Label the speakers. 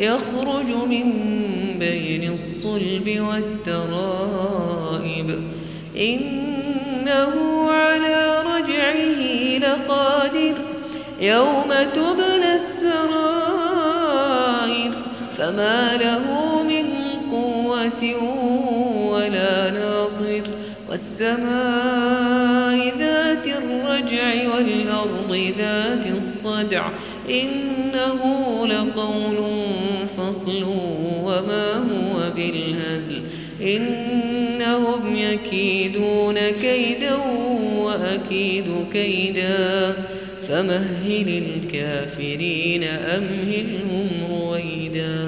Speaker 1: يخرج من بين الصلب والترائب. إنه على رجعه لقادر يوم تبنى السرائر. فما له من قوة ولا ناصر. والسماء ذات الرجع والأرض ذات الصدع. إنه لقول فصل وما هو بالهزل. إنهم يكيدون كيدا وأكيد كيدا. فمهل الكافرين أمهلهم رويداً.